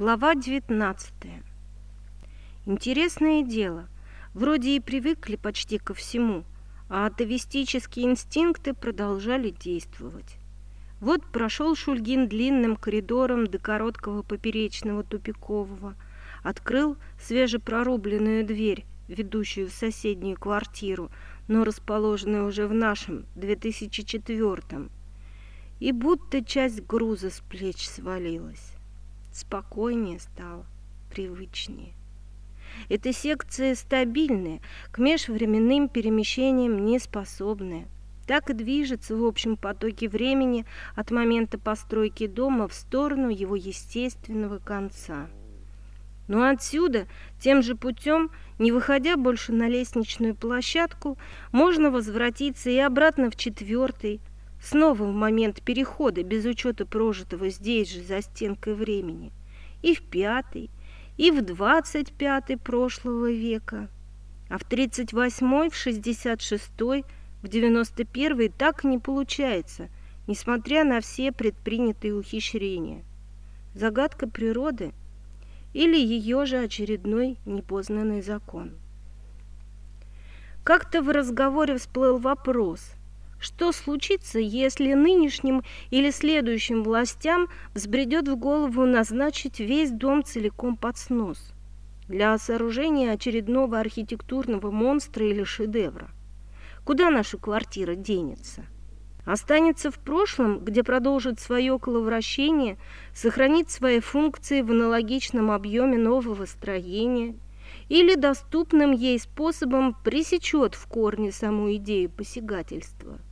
Глава 19. Интересное дело. Вроде и привыкли почти ко всему, а атовистические инстинкты продолжали действовать. Вот прошел Шульгин длинным коридором до короткого поперечного тупикового, открыл свежепрорубленную дверь, ведущую в соседнюю квартиру, но расположенную уже в нашем 2004 и будто часть груза с плеч свалилась. Спокойнее стало, привычнее. Эта секция стабильная, к межвременным перемещениям не способная. Так и движется в общем потоке времени от момента постройки дома в сторону его естественного конца. Но отсюда, тем же путем, не выходя больше на лестничную площадку, можно возвратиться и обратно в четвертый, снова в момент перехода, без учета прожитого здесь же за стенкой времени, и в пятый, и в двадцать пятый прошлого века, а в тридцать восьмой, в шестьдесят шестой, в девяносто первый так не получается, несмотря на все предпринятые ухищрения. Загадка природы или ее же очередной непознанный закон. Как-то в разговоре всплыл вопрос – что случится, если нынешним или следующим властям взбредет в голову назначить весь дом целиком под снос для сооружения очередного архитектурного монстра или шедевра? Куда наша квартира денется? Останется в прошлом, где продолжит свое коловращение, сохранит свои функции в аналогичном объеме нового строения или доступным ей способом пресечет в корне саму идею посягательства –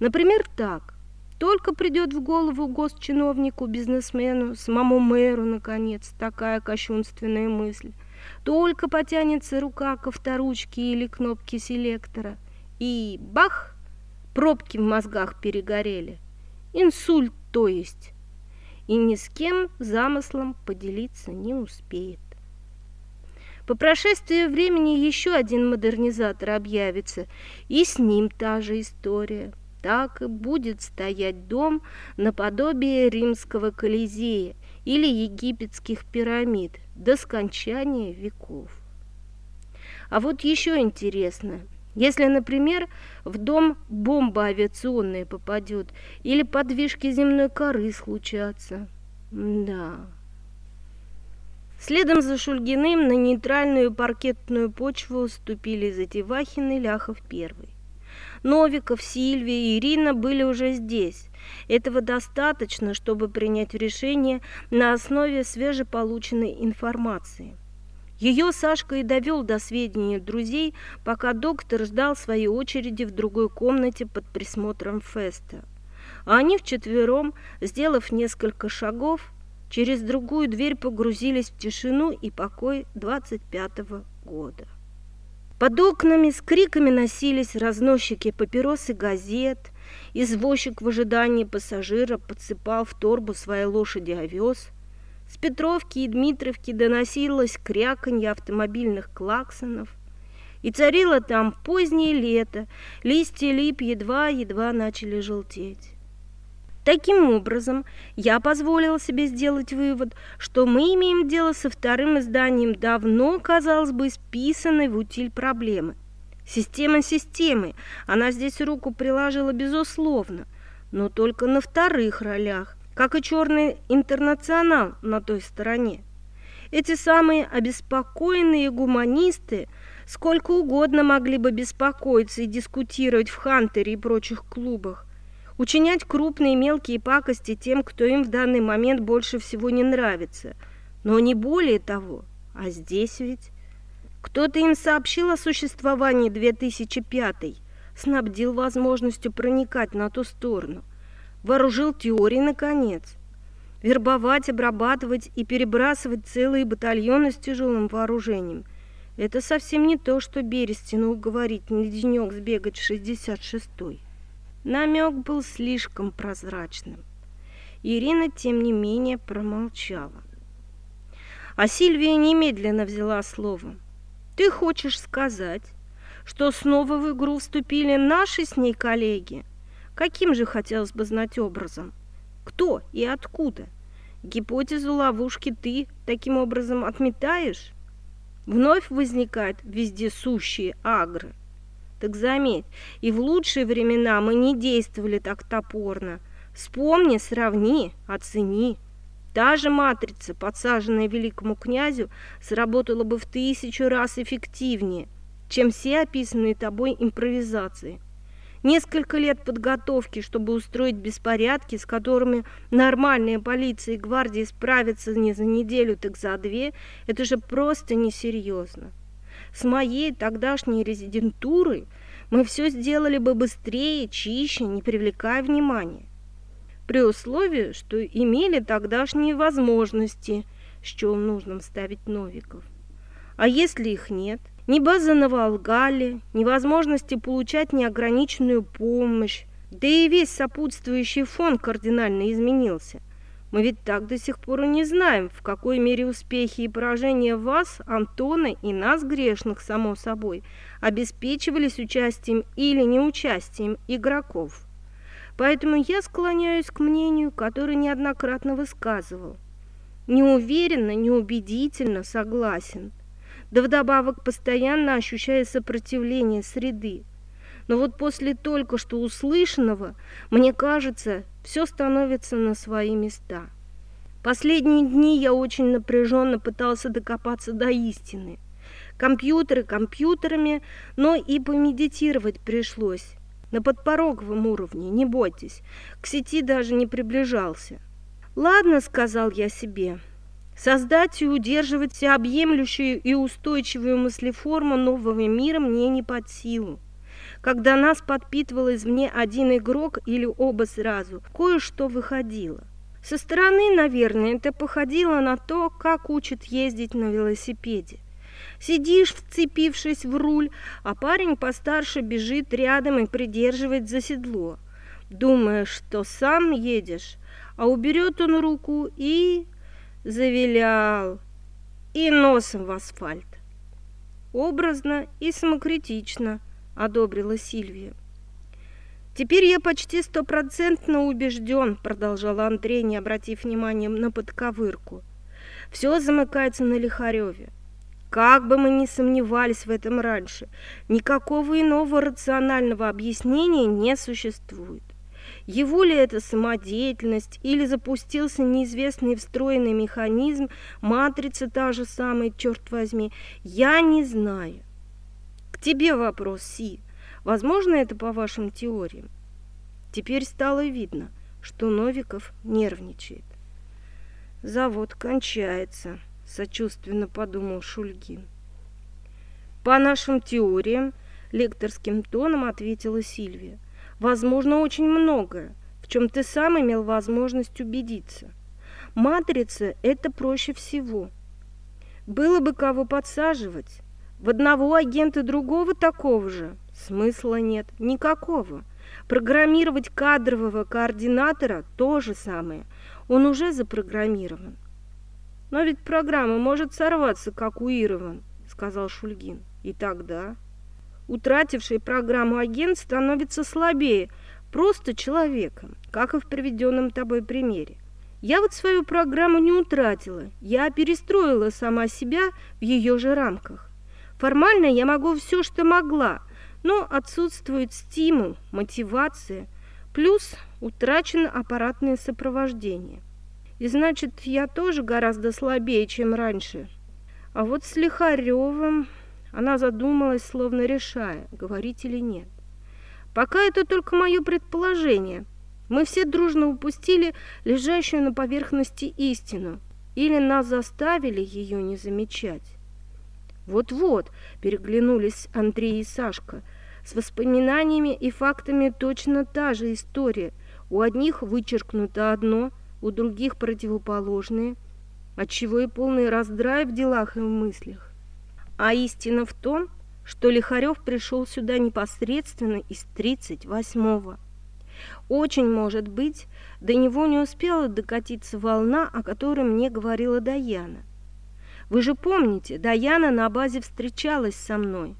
Например, так. Только придет в голову госчиновнику, бизнесмену, самому мэру, наконец, такая кощунственная мысль. Только потянется рука к авторучке или кнопке селектора. И бах! Пробки в мозгах перегорели. Инсульт, то есть. И ни с кем замыслом поделиться не успеет. По прошествии времени еще один модернизатор объявится, и с ним та же история так и будет стоять дом наподобие римского Колизея или египетских пирамид до скончания веков. А вот еще интересно, если, например, в дом бомба авиационная попадет или подвижки земной коры случатся. Да. Следом за Шульгиным на нейтральную паркетную почву ступили Затевахин и Ляхов первый. Новиков, Сильвия и Ирина были уже здесь. Этого достаточно, чтобы принять решение на основе свежеполученной информации. Ее Сашка и довел до сведения друзей, пока доктор ждал своей очереди в другой комнате под присмотром Феста. А они вчетвером, сделав несколько шагов, через другую дверь погрузились в тишину и покой 25-го года. Под окнами с криками носились разносчики папирос и газет. Извозчик в ожидании пассажира подсыпал в торбу своей лошади овес. С Петровки и Дмитровки доносилось кряканье автомобильных клаксонов. И царило там позднее лето, листья лип едва-едва начали желтеть. Таким образом, я позволила себе сделать вывод, что мы имеем дело со вторым изданием давно, казалось бы, списанной в утиль проблемы. Система системы, она здесь руку приложила безусловно, но только на вторых ролях, как и черный интернационал на той стороне. Эти самые обеспокоенные гуманисты сколько угодно могли бы беспокоиться и дискутировать в Хантере и прочих клубах, учинять крупные и мелкие пакости тем, кто им в данный момент больше всего не нравится. Но не более того. А здесь ведь... Кто-то им сообщил о существовании 2005 снабдил возможностью проникать на ту сторону, вооружил теорией, наконец. Вербовать, обрабатывать и перебрасывать целые батальоны с тяжелым вооружением – это совсем не то, что Берестину уговорить на денек сбегать в 66-й. Намек был слишком прозрачным. Ирина, тем не менее, промолчала. А Сильвия немедленно взяла слово. «Ты хочешь сказать, что снова в игру вступили наши с ней коллеги? Каким же хотелось бы знать образом? Кто и откуда? Гипотезу ловушки ты таким образом отметаешь? Вновь возникают вездесущие агры. Так заметь, и в лучшие времена мы не действовали так топорно. Вспомни, сравни, оцени. Та же матрица, подсаженная великому князю, сработала бы в тысячу раз эффективнее, чем все описанные тобой импровизации. Несколько лет подготовки, чтобы устроить беспорядки, с которыми нормальная полиция и гвардия справятся не за неделю, так за две, это же просто несерьезно. С моей тогдашней резидентурой мы все сделали бы быстрее, чище, не привлекая внимания при условии, что имели тогдашние возможности, с чем нужно вставить Новиков. А если их нет? Ни базы на Волгале, ни возможности получать неограниченную помощь, да и весь сопутствующий фон кардинально изменился. Мы ведь так до сих пор и не знаем, в какой мере успехи и поражения вас, Антона и нас, грешных, само собой, обеспечивались участием или неучастием игроков. Поэтому я склоняюсь к мнению, которое неоднократно высказывал. Неуверенно, неубедительно согласен. Да вдобавок постоянно ощущая сопротивление среды. Но вот после только что услышанного, мне кажется, все становится на свои места. Последние дни я очень напряженно пытался докопаться до истины. Компьютеры компьютерами, но и помедитировать пришлось на подпороговом уровне, не бойтесь. К сети даже не приближался. «Ладно», — сказал я себе, — «создать и удерживать всеобъемлющую и устойчивую мыслеформу нового мира мне не под силу. Когда нас подпитывал извне один игрок или оба сразу, кое-что выходило. Со стороны, наверное, это походило на то, как учат ездить на велосипеде. Сидишь, вцепившись в руль, а парень постарше бежит рядом и придерживает за седло. Думаешь, что сам едешь, а уберет он руку и... завилял, и носом в асфальт. Образно и самокритично, одобрила Сильвия. «Теперь я почти стопроцентно убежден», — продолжал Андрей, не обратив внимания на подковырку. «Все замыкается на Лихареве. Как бы мы ни сомневались в этом раньше, никакого иного рационального объяснения не существует. Его ли это самодеятельность или запустился неизвестный встроенный механизм, матрица та же самая, черт возьми, я не знаю. Тебе вопрос, Си. Возможно это по вашим теориям? Теперь стало видно, что Новиков нервничает. Завод кончается сочувственно подумал Шульгин. По нашим теориям, лекторским тоном ответила Сильвия, возможно очень многое, в чем ты сам имел возможность убедиться. Матрица – это проще всего. Было бы кого подсаживать. В одного агента другого такого же смысла нет, никакого. Программировать кадрового координатора – то же самое. Он уже запрограммирован. Но ведь программа может сорваться, как у Ирован, сказал Шульгин. И тогда утративший программу агент становится слабее, просто человеком, как и в приведенном тобой примере. Я вот свою программу не утратила, я перестроила сама себя в ее же рамках. Формально я могу все, что могла, но отсутствует стимул, мотивация, плюс утрачено аппаратное сопровождение. И значит, я тоже гораздо слабее, чем раньше. А вот с Лихаревым она задумалась, словно решая, говорить или нет. Пока это только мое предположение. Мы все дружно упустили лежащую на поверхности истину. Или нас заставили ее не замечать. Вот-вот, переглянулись Андрей и Сашка. С воспоминаниями и фактами точно та же история. У одних вычеркнуто одно – у других противоположные, отчего и полный раздрай в делах и в мыслях. А истина в том, что Лихарев пришел сюда непосредственно из 38-го. Очень может быть, до него не успела докатиться волна, о которой мне говорила Даяна. Вы же помните, Даяна на базе встречалась со мной.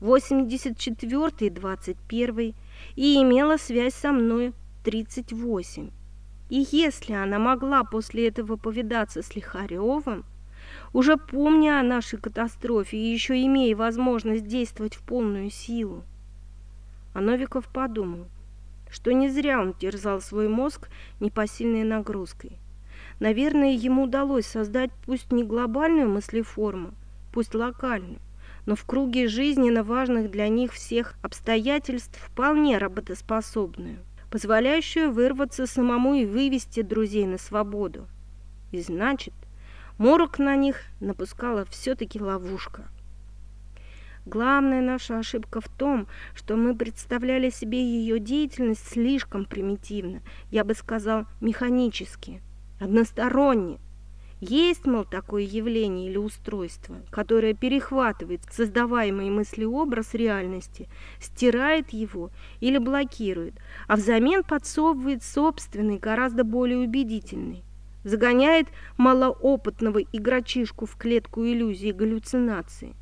84-й, 21 и имела связь со мной 38. И если она могла после этого повидаться с Лихаревым, уже помня о нашей катастрофе и еще имея возможность действовать в полную силу. А Новиков подумал, что не зря он терзал свой мозг непосильной нагрузкой. Наверное, ему удалось создать пусть не глобальную мыслеформу, пусть локальную, но в круге жизненно важных для них всех обстоятельств вполне работоспособную, позволяющую вырваться самому и вывести друзей на свободу. И значит, Морок на них напускала все-таки ловушка. Главная наша ошибка в том, что мы представляли себе ее деятельность слишком примитивно, я бы сказал, механически, односторонне. Есть, мол, такое явление или устройство, которое перехватывает создаваемый мыслеобраз реальности, стирает его или блокирует, а взамен подсовывает собственный, гораздо более убедительный загоняет малоопытного игрочишку в клетку иллюзии галлюцинации.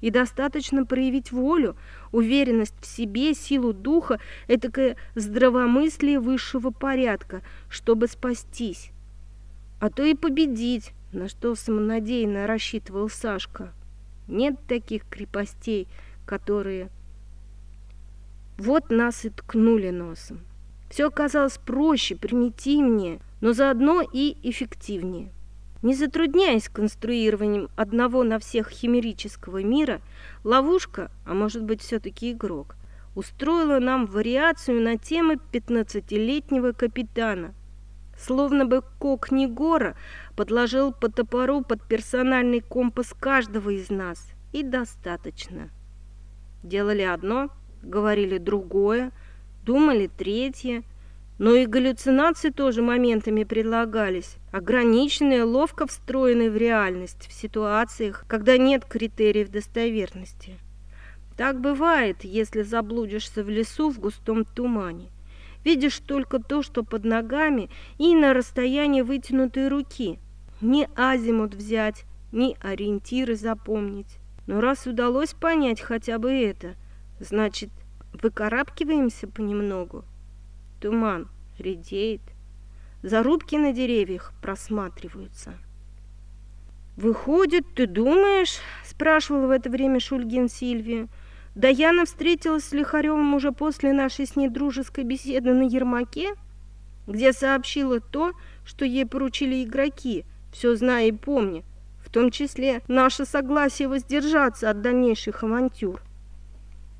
И достаточно проявить волю, уверенность в себе, силу духа, этакое здравомыслие высшего порядка, чтобы спастись. А то и победить, на что самонадеянно рассчитывал Сашка. Нет таких крепостей, которые... Вот нас и ткнули носом. Все оказалось проще, примитивнее – но заодно и эффективнее. Не затрудняясь конструированием одного на всех химерического мира, ловушка, а может быть все-таки игрок, устроила нам вариацию на темы 15-летнего капитана. Словно бы кок Негора подложил по топору под персональный компас каждого из нас. И достаточно. Делали одно, говорили другое, думали третье – но и галлюцинации тоже моментами предлагались, ограниченные, ловко встроенные в реальность, в ситуациях, когда нет критериев достоверности. Так бывает, если заблудишься в лесу в густом тумане. Видишь только то, что под ногами, и на расстоянии вытянутой руки. Ни азимут взять, ни ориентиры запомнить. Но раз удалось понять хотя бы это, значит, выкарабкиваемся понемногу. Туман редеет. Зарубки на деревьях просматриваются. «Выходит, ты думаешь?» – спрашивал в это время Шульгин Сильвию. «Даяна встретилась с Лихаревым уже после нашей с ней дружеской беседы на Ермаке, где сообщила то, что ей поручили игроки, все зная и помня, в том числе наше согласие воздержаться от дальнейших авантюр».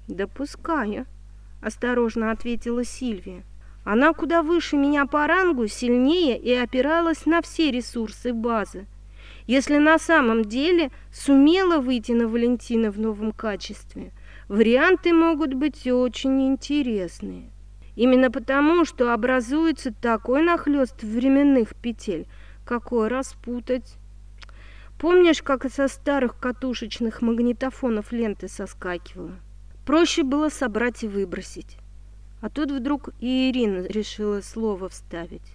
«Допускаю», – осторожно ответила Сильвия. Она куда выше меня по рангу, сильнее и опиралась на все ресурсы базы. Если на самом деле сумела выйти на Валентина в новом качестве, варианты могут быть очень интересные. Именно потому, что образуется такой нахлёст временных петель, какой распутать. Помнишь, как со старых катушечных магнитофонов ленты соскакивала? Проще было собрать и выбросить. А тут вдруг и Ирина решила слово вставить.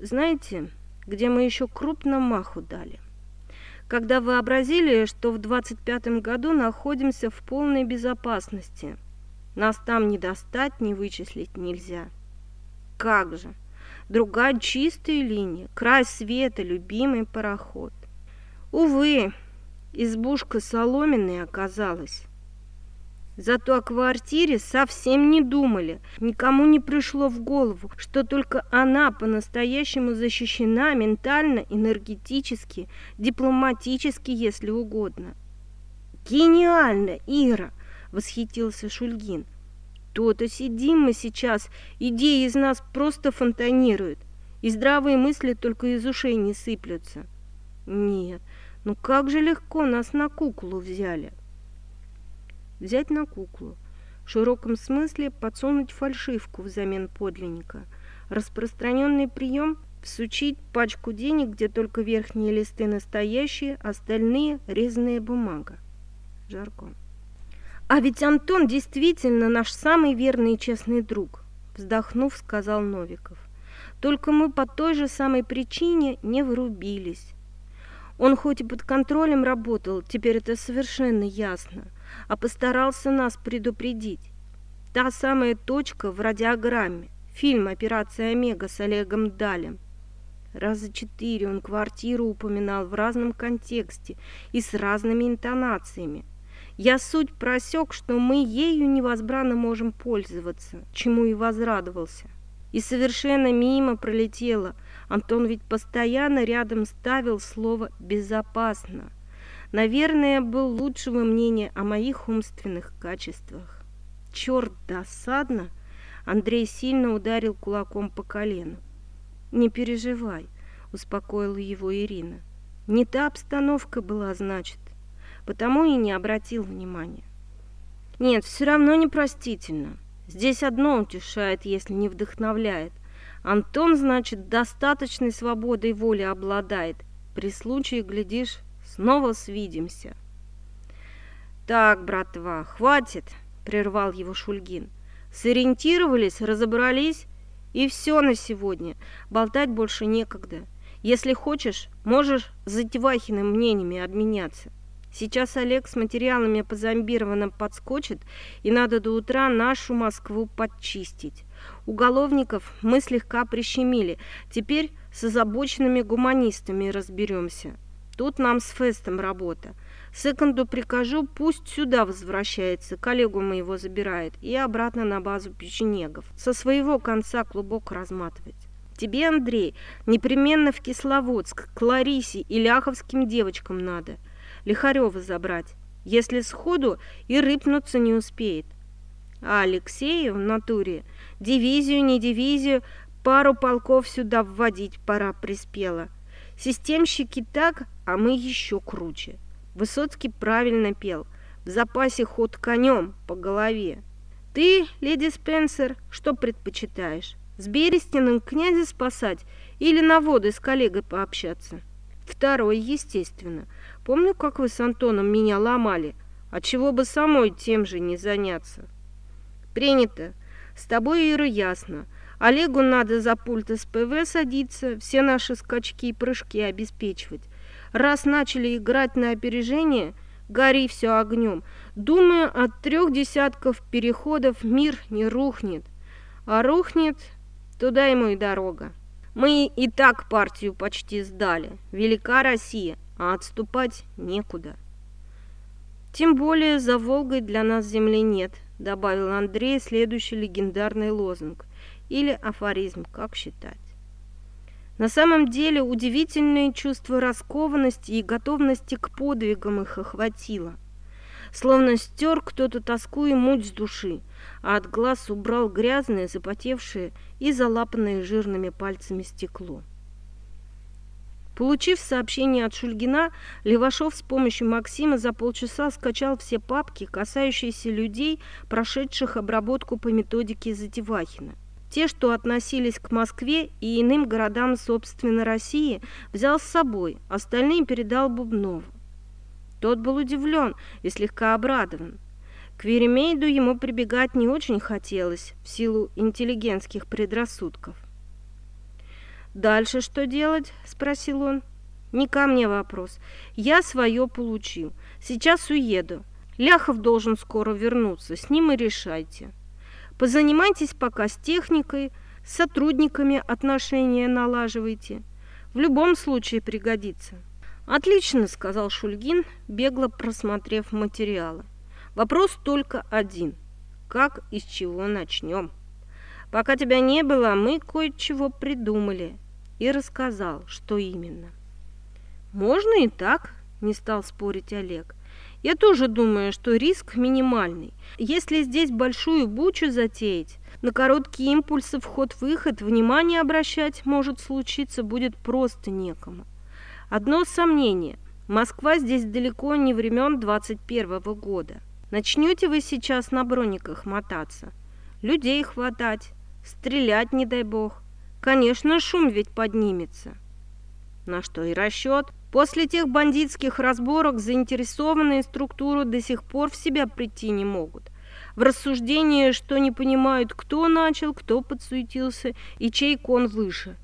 Знаете, где мы еще крупно маху дали? Когда вообразили, что в 25-м году находимся в полной безопасности. Нас там не достать, не вычислить нельзя. Как же? Другая чистая линия, край света, любимый пароход. Увы, избушка соломенной оказалась. Зато о квартире совсем не думали. Никому не пришло в голову, что только она по-настоящему защищена ментально, энергетически, дипломатически, если угодно. «Гениально, Ира!» – восхитился Шульгин. «То-то сидим мы сейчас, идеи из нас просто фонтанируют, и здравые мысли только из ушей не сыплются». «Нет, ну как же легко нас на куклу взяли!» Взять на куклу, в широком смысле подсунуть фальшивку взамен подлинника. Распространенный прием – всучить пачку денег, где только верхние листы настоящие, остальные – резаная бумага. Жаргон. «А ведь Антон действительно наш самый верный и честный друг», – вздохнув, сказал Новиков. «Только мы по той же самой причине не врубились. Он хоть и под контролем работал, теперь это совершенно ясно – а постарался нас предупредить. Та самая точка в радиограмме, фильм «Операция Омега» с Олегом Далем. Раза четыре он квартиру упоминал в разном контексте и с разными интонациями. Я суть просек, что мы ею невозбранно можем пользоваться, чему и возрадовался. И совершенно мимо пролетело. Антон ведь постоянно рядом ставил слово «безопасно». Наверное, был лучшего мнения о моих умственных качествах. Черт, досадно! Андрей сильно ударил кулаком по колену. «Не переживай», — успокоила его Ирина. «Не та обстановка была, значит, потому и не обратил внимания». «Нет, все равно непростительно. Здесь одно утешает, если не вдохновляет. Антон, значит, достаточной свободой воли обладает. При случае, глядишь, снова свидимся». «Так, братва, хватит!» — прервал его Шульгин. «Сориентировались, разобрались, и все на сегодня. Болтать больше некогда. Если хочешь, можешь с Затевахиным мнениями обменяться. Сейчас Олег с материалами по зомбированным подскочит, и надо до утра нашу Москву подчистить. Уголовников мы слегка прищемили. Теперь с озабоченными гуманистами разберемся. Тут нам с Фестом работа. Секунду прикажу, пусть сюда возвращается, коллегу моего забирает, и обратно на базу печенегов. Со своего конца клубок разматывать. Тебе, Андрей, непременно в Кисловодск, к Ларисе и ляховским девочкам надо. Лихарева забрать, если сходу и рыпнуться не успеет. А Алексею в натуре дивизию, не дивизию, пару полков сюда вводить пора приспела. Системщики так, а мы еще круче. Высоцкий правильно пел. В запасе ход конем по голове. Ты, леди Спенсер, что предпочитаешь? С Берестиным князя спасать или на воды с коллегой пообщаться? Второй, естественно. Помню, как вы с Антоном меня ломали. А чего бы самой тем же не заняться? Принято. С тобой, Ира, ясно. Олегу надо за пульт СПВ садиться, все наши скачки и прыжки обеспечивать. Раз начали играть на опережение, гори все огнем. Думаю, от трех десятков переходов мир не рухнет. А рухнет, туда ему и дорога. Мы и так партию почти сдали. Велика Россия, а отступать некуда. Тем более за Волгой для нас земли нет, добавил Андрей следующий легендарный лозунг или афоризм, как считать. На самом деле удивительное чувство раскованности и готовности к подвигам их охватило. Словно стер кто-то тоску и муть с души, а от глаз убрал грязное, запотевшее и залапанное жирными пальцами стекло. Получив сообщение от Шульгина, Левашов с помощью Максима за полчаса скачал все папки, касающиеся людей, прошедших обработку по методике Затевахина. Те, что относились к Москве и иным городам, собственно, России, взял с собой, остальные передал Бубнову. Тот был удивлен и слегка обрадован. К Веремейду ему прибегать не очень хотелось в силу интеллигентских предрассудков. «Дальше что делать?» – спросил он. «Не ко мне вопрос. Я свое получил. Сейчас уеду. Ляхов должен скоро вернуться. С ним и решайте». Позанимайтесь пока с техникой, с сотрудниками отношения налаживайте. В любом случае пригодится. Отлично, сказал Шульгин, бегло просмотрев материалы. Вопрос только один. Как и с чего начнем? Пока тебя не было, мы кое-чего придумали. И рассказал, что именно. Можно и так, не стал спорить Олег. Я тоже думаю, что риск минимальный. Если здесь большую бучу затеять, на короткие импульсы вход-выход внимание обращать может случиться будет просто некому. Одно сомнение. Москва здесь далеко не времен 21 -го года. Начнете вы сейчас на брониках мотаться, людей хватать, стрелять, не дай бог. Конечно, шум ведь поднимется. На что и расчет – После тех бандитских разборок заинтересованные структуры до сих пор в себя прийти не могут. В рассуждении, что не понимают, кто начал, кто подсуетился и чей кон выше.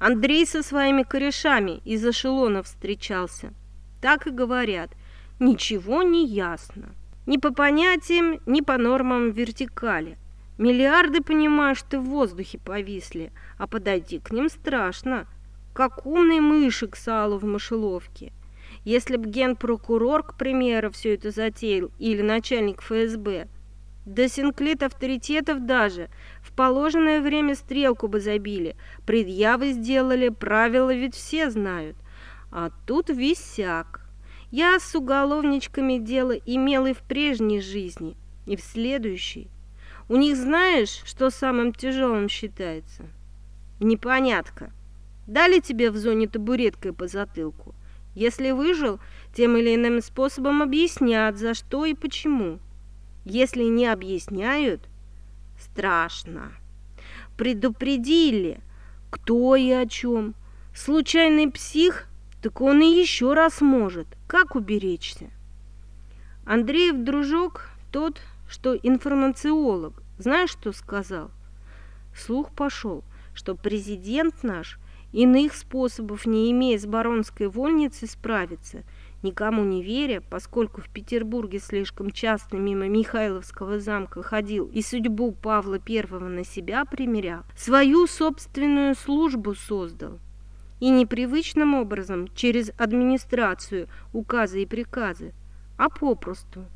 Андрей со своими корешами из эшелонов встречался. Так и говорят, ничего не ясно. Ни по понятиям, ни по нормам вертикали. Миллиарды, понимаешь, ты в воздухе повисли, а подойти к ним страшно, как умный мышек салу в мышеловке. Если б генпрокурор, к примеру, все это затеял, или начальник ФСБ, да синклит авторитетов даже, в положенное время стрелку бы забили, предъявы сделали, правила ведь все знают. А тут висяк. Я с уголовничками дело имел и в прежней жизни, и в следующей. У них знаешь, что самым тяжелым считается? Непонятка. Дали тебе в зоне табуреткой по затылку. Если выжил, тем или иным способом объяснят, за что и почему. Если не объясняют, страшно. Предупредили, кто и о чем. Случайный псих, так он и еще раз может. Как уберечься? Андреев дружок тот, что информациолог. Знаешь, что сказал? Слух пошел, что президент наш иных способов, не имея с баронской вольницей, справиться – никому не веря, поскольку в Петербурге слишком часто мимо Михайловского замка ходил и судьбу Павла I на себя примерял, свою собственную службу создал. И непривычным образом, через администрацию, указы и приказы, а попросту.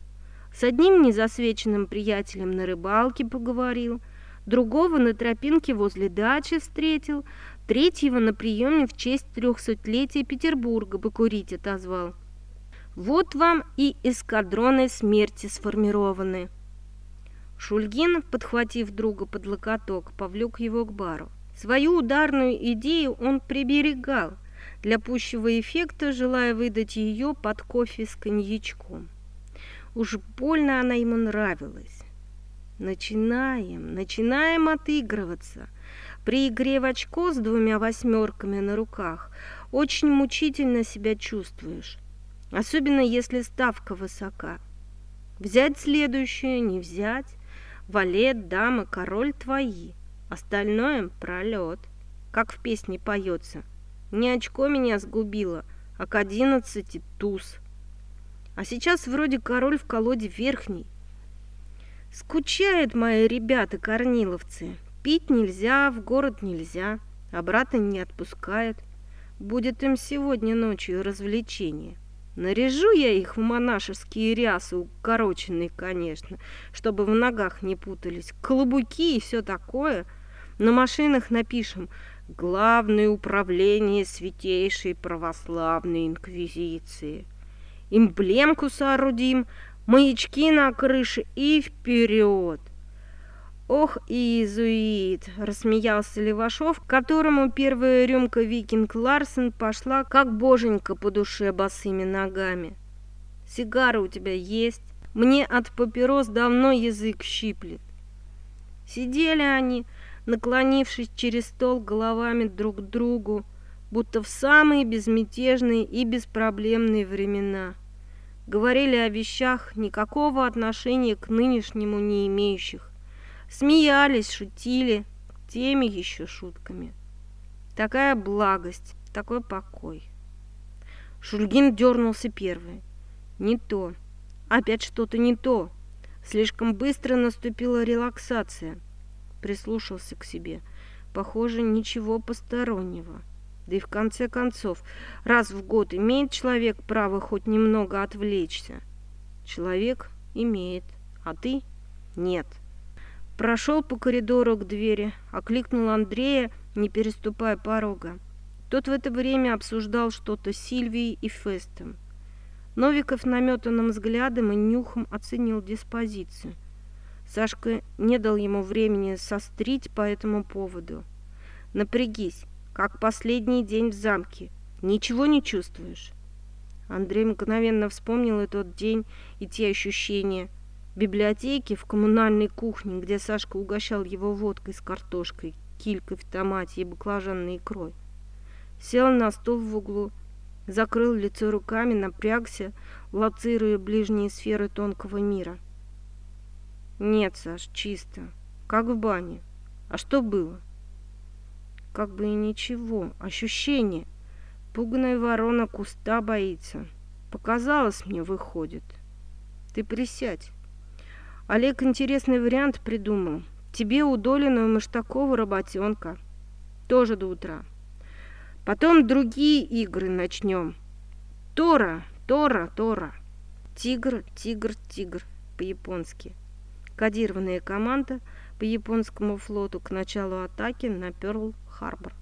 С одним незасвеченным приятелем на рыбалке поговорил, другого на тропинке возле дачи встретил, третьего на приеме в честь трехсотлетия Петербурга покурить отозвал. Вот вам и эскадроны смерти сформированы. Шульгин, подхватив друга под локоток, повлек его к бару. Свою ударную идею он приберегал, для пущего эффекта, желая выдать ее под кофе с коньячком. Уж больно она ему нравилась. Начинаем, начинаем отыгрываться. При игре в очко с двумя восьмерками на руках очень мучительно себя чувствуешь особенно если ставка высока. Взять следующее, не взять. Валет, дама, король твои. Остальное – пролет. Как в песне поется. Не очко меня сгубило, а к одиннадцати туз. А сейчас вроде король в колоде верхний. Скучают мои ребята-корниловцы. Пить нельзя, в город нельзя, обратно не отпускают. Будет им сегодня ночью развлечение. Наряжу я их в монашеские рясы, укороченные, конечно, чтобы в ногах не путались, клобуки и все такое. На машинах напишем «Главное управление Святейшей Православной Инквизиции». Эмблемку соорудим, маячки на крыше и вперед. «Ох, иезуит!» – рассмеялся Левашов, которому первая рюмка Викинг Ларсен пошла, как боженька по душе босыми ногами. «Сигары у тебя есть? Мне от папирос давно язык щиплет». Сидели они, наклонившись через стол головами друг к другу, будто в самые безмятежные и беспроблемные времена. Говорили о вещах, никакого отношения к нынешнему не имеющих. Смеялись, шутили, теми еще шутками. Такая благость, такой покой. Шульгин дернулся первый. Не то. Опять что-то не то. Слишком быстро наступила релаксация. Прислушался к себе. Похоже, ничего постороннего. Да и в конце концов, раз в год имеет человек право хоть немного отвлечься. Человек имеет, а ты нет. Прошел по коридору к двери, окликнул Андрея, не переступая порога. Тот в это время обсуждал что-то с Сильвией и Фестом. Новиков наметанным взглядом и нюхом оценил диспозицию. Сашка не дал ему времени сострить по этому поводу. «Напрягись, как последний день в замке. Ничего не чувствуешь?» Андрей мгновенно вспомнил этот день и те ощущения – библиотеке, в коммунальной кухне, где Сашка угощал его водкой с картошкой, килькой в томате и баклажанной икрой. Сел на стул в углу, закрыл лицо руками, напрягся, лоцируя ближние сферы тонкого мира. Нет, Саш, чисто, как в бане. А что было? Как бы и ничего, ощущение. Пуганая ворона куста боится. Показалось мне, выходит. Ты присядь. Олег интересный вариант придумал. Тебе у Долина работенка. Тоже до утра. Потом другие игры начнем. Тора, Тора, Тора. Тигр, тигр, тигр по-японски. Кодированная команда по японскому флоту к началу атаки на Пёрл-Харбор.